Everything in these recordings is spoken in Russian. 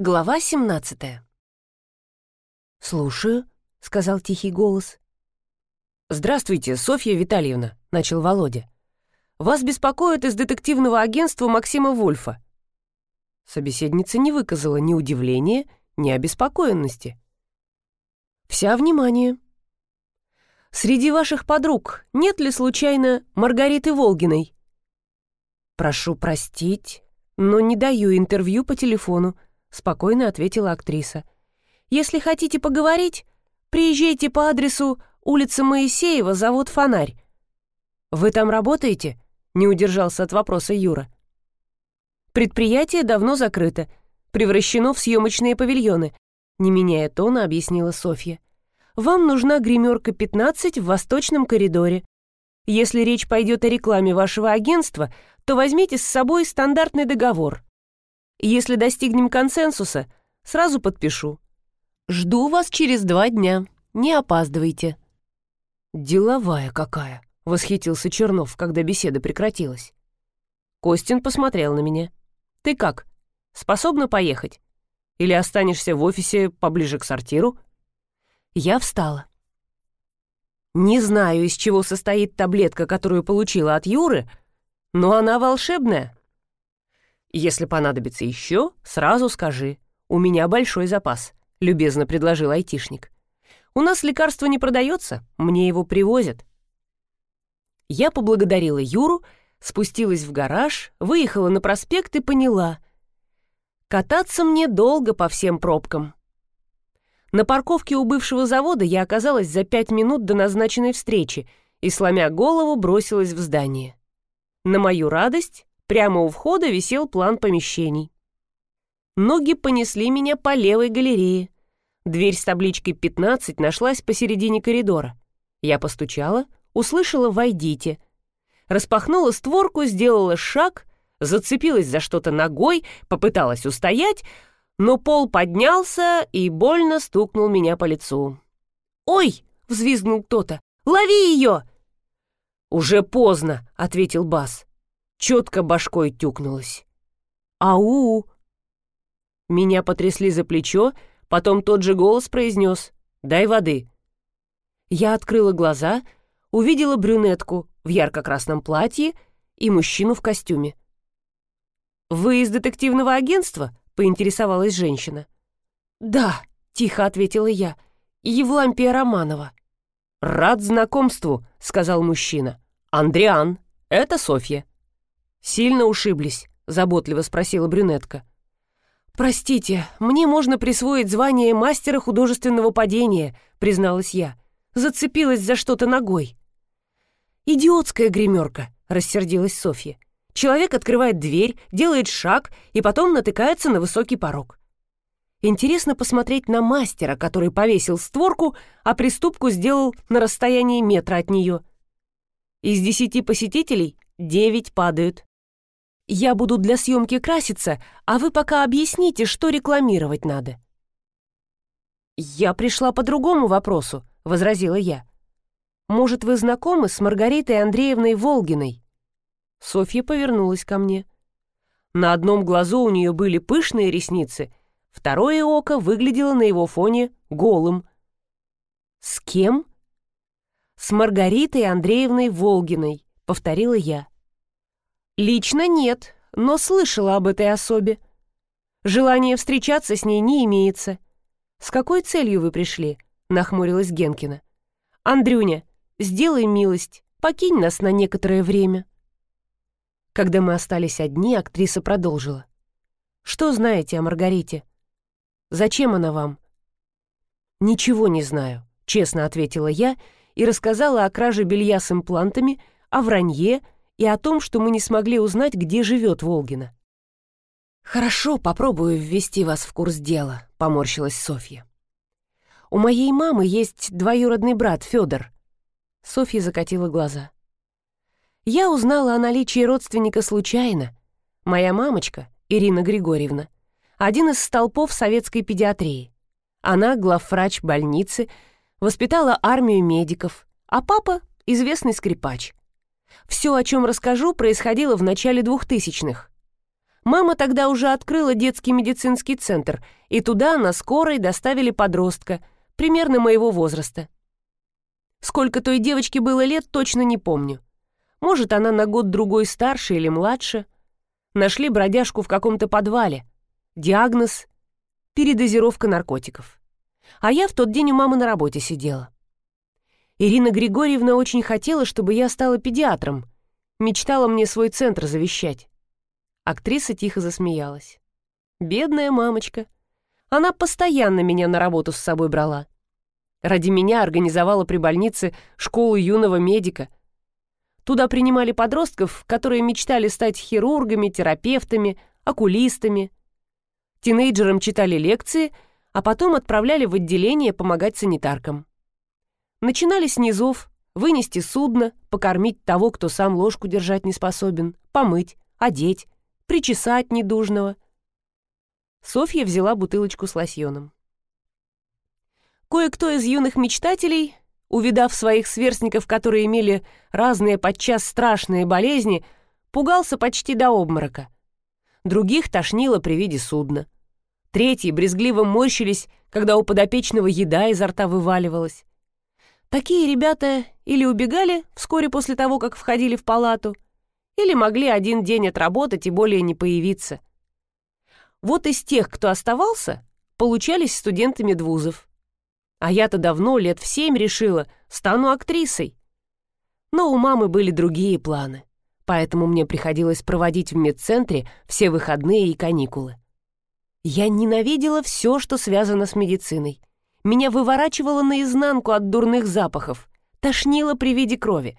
Глава 17 «Слушаю», — сказал тихий голос. «Здравствуйте, Софья Витальевна», — начал Володя. «Вас беспокоит из детективного агентства Максима Вольфа». Собеседница не выказала ни удивления, ни обеспокоенности. «Вся внимание». «Среди ваших подруг нет ли случайно Маргариты Волгиной?» «Прошу простить, но не даю интервью по телефону», — спокойно ответила актриса. «Если хотите поговорить, приезжайте по адресу улица Моисеева, завод «Фонарь». «Вы там работаете?» — не удержался от вопроса Юра. «Предприятие давно закрыто, превращено в съемочные павильоны», — не меняя тона, объяснила Софья. «Вам нужна гримерка 15 в восточном коридоре. Если речь пойдет о рекламе вашего агентства, то возьмите с собой стандартный договор. Если достигнем консенсуса, сразу подпишу. Жду вас через два дня. Не опаздывайте». «Деловая какая!» — восхитился Чернов, когда беседа прекратилась. Костин посмотрел на меня. «Ты как? Способна поехать? Или останешься в офисе поближе к сортиру?» Я встала. Не знаю, из чего состоит таблетка, которую получила от Юры, но она волшебная. Если понадобится еще, сразу скажи. У меня большой запас», — любезно предложил айтишник. «У нас лекарство не продается, мне его привозят». Я поблагодарила Юру, спустилась в гараж, выехала на проспект и поняла. Кататься мне долго по всем пробкам. На парковке у бывшего завода я оказалась за пять минут до назначенной встречи и, сломя голову, бросилась в здание. На мою радость Прямо у входа висел план помещений. Ноги понесли меня по левой галерее. Дверь с табличкой «15» нашлась посередине коридора. Я постучала, услышала «Войдите». Распахнула створку, сделала шаг, зацепилась за что-то ногой, попыталась устоять, но пол поднялся и больно стукнул меня по лицу. «Ой!» — взвизгнул кто-то. «Лови ее!» «Уже поздно», — ответил Бас четко башкой тюкнулась. «Ау!» Меня потрясли за плечо, потом тот же голос произнес «Дай воды». Я открыла глаза, увидела брюнетку в ярко-красном платье и мужчину в костюме. «Вы из детективного агентства?» — поинтересовалась женщина. «Да», — тихо ответила я, — «Евлампия Романова». «Рад знакомству», — сказал мужчина. «Андриан, это Софья». «Сильно ушиблись?» — заботливо спросила брюнетка. «Простите, мне можно присвоить звание мастера художественного падения», — призналась я. Зацепилась за что-то ногой. «Идиотская гримерка», — рассердилась Софья. Человек открывает дверь, делает шаг и потом натыкается на высокий порог. Интересно посмотреть на мастера, который повесил створку, а приступку сделал на расстоянии метра от нее. Из десяти посетителей девять падают. Я буду для съемки краситься, а вы пока объясните, что рекламировать надо». «Я пришла по другому вопросу», — возразила я. «Может, вы знакомы с Маргаритой Андреевной Волгиной?» Софья повернулась ко мне. На одном глазу у нее были пышные ресницы, второе око выглядело на его фоне голым. «С кем?» «С Маргаритой Андреевной Волгиной», — повторила я. Лично нет, но слышала об этой особе. Желания встречаться с ней не имеется. С какой целью вы пришли? Нахмурилась Генкина. Андрюня, сделай милость, покинь нас на некоторое время. Когда мы остались одни, актриса продолжила. Что знаете о Маргарите? Зачем она вам? Ничего не знаю, честно ответила я и рассказала о краже белья с имплантами, о вранье, и о том, что мы не смогли узнать, где живет Волгина. «Хорошо, попробую ввести вас в курс дела», — поморщилась Софья. «У моей мамы есть двоюродный брат Федор. Софья закатила глаза. «Я узнала о наличии родственника случайно. Моя мамочка, Ирина Григорьевна, один из столпов советской педиатрии. Она главврач больницы, воспитала армию медиков, а папа — известный скрипач. Все, о чем расскажу, происходило в начале двухтысячных. Мама тогда уже открыла детский медицинский центр, и туда на скорой доставили подростка, примерно моего возраста. Сколько той девочке было лет, точно не помню. Может, она на год-другой старше или младше. Нашли бродяжку в каком-то подвале. Диагноз – передозировка наркотиков. А я в тот день у мамы на работе сидела. Ирина Григорьевна очень хотела, чтобы я стала педиатром. Мечтала мне свой центр завещать. Актриса тихо засмеялась. Бедная мамочка. Она постоянно меня на работу с собой брала. Ради меня организовала при больнице школу юного медика. Туда принимали подростков, которые мечтали стать хирургами, терапевтами, окулистами. Тинейджерам читали лекции, а потом отправляли в отделение помогать санитаркам. Начинали с низов, вынести судно, покормить того, кто сам ложку держать не способен, помыть, одеть, причесать недужного. Софья взяла бутылочку с лосьоном. Кое-кто из юных мечтателей, увидав своих сверстников, которые имели разные подчас страшные болезни, пугался почти до обморока. Других тошнило при виде судна. Третьи брезгливо морщились, когда у подопечного еда изо рта вываливалась. Такие ребята или убегали вскоре после того, как входили в палату, или могли один день отработать и более не появиться. Вот из тех, кто оставался, получались студенты медвузов. А я-то давно, лет в семь, решила, стану актрисой. Но у мамы были другие планы, поэтому мне приходилось проводить в медцентре все выходные и каникулы. Я ненавидела все, что связано с медициной. Меня выворачивало наизнанку от дурных запахов, тошнило при виде крови.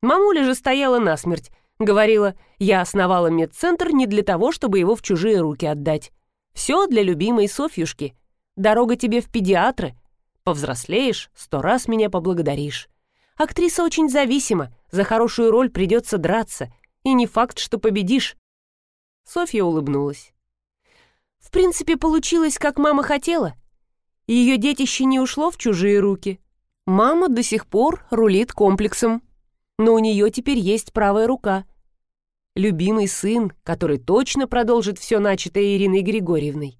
Мамуля же стояла насмерть, говорила, я основала медцентр не для того, чтобы его в чужие руки отдать. Все для любимой Софьюшки. Дорога тебе в педиатры. Повзрослеешь, сто раз меня поблагодаришь. Актриса очень зависима, за хорошую роль придется драться, и не факт, что победишь. Софья улыбнулась. В принципе, получилось, как мама хотела — ее детище не ушло в чужие руки. Мама до сих пор рулит комплексом. Но у нее теперь есть правая рука. Любимый сын, который точно продолжит все начатое Ириной Григорьевной.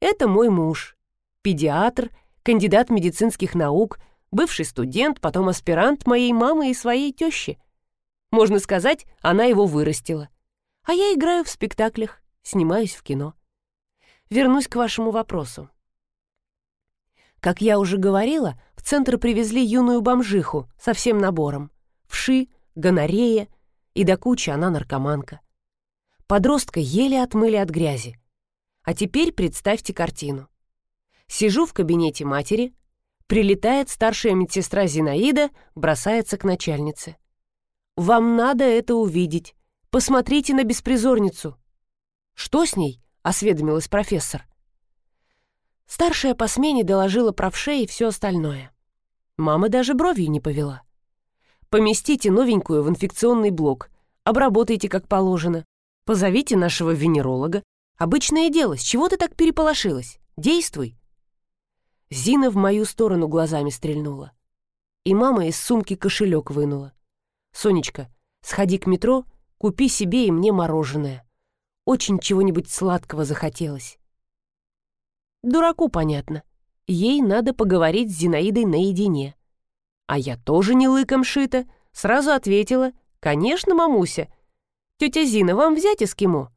Это мой муж. Педиатр, кандидат медицинских наук, бывший студент, потом аспирант моей мамы и своей тещи. Можно сказать, она его вырастила. А я играю в спектаклях, снимаюсь в кино. Вернусь к вашему вопросу. Как я уже говорила, в центр привезли юную бомжиху со всем набором. Вши, гонорея и до кучи она наркоманка. Подростка еле отмыли от грязи. А теперь представьте картину. Сижу в кабинете матери, прилетает старшая медсестра Зинаида, бросается к начальнице. «Вам надо это увидеть. Посмотрите на беспризорницу». «Что с ней?» — осведомилась профессор. Старшая по смене доложила правше и все остальное. Мама даже бровью не повела. Поместите новенькую в инфекционный блок, обработайте как положено. Позовите нашего венеролога. Обычное дело, с чего ты так переполошилась? Действуй. Зина в мою сторону глазами стрельнула. И мама из сумки кошелек вынула. «Сонечка, сходи к метро, купи себе и мне мороженое. Очень чего-нибудь сладкого захотелось». Дураку понятно. Ей надо поговорить с Зинаидой наедине. А я тоже не лыком шита. Сразу ответила. «Конечно, мамуся. Тетя Зина, вам взять эскимо?»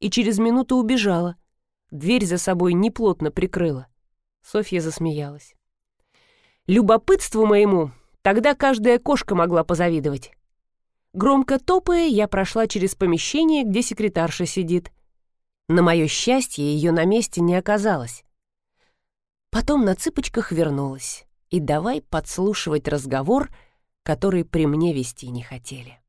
И через минуту убежала. Дверь за собой неплотно прикрыла. Софья засмеялась. Любопытству моему тогда каждая кошка могла позавидовать. Громко топая, я прошла через помещение, где секретарша сидит. На мое счастье, ее на месте не оказалось. Потом на цыпочках вернулась. И давай подслушивать разговор, который при мне вести не хотели.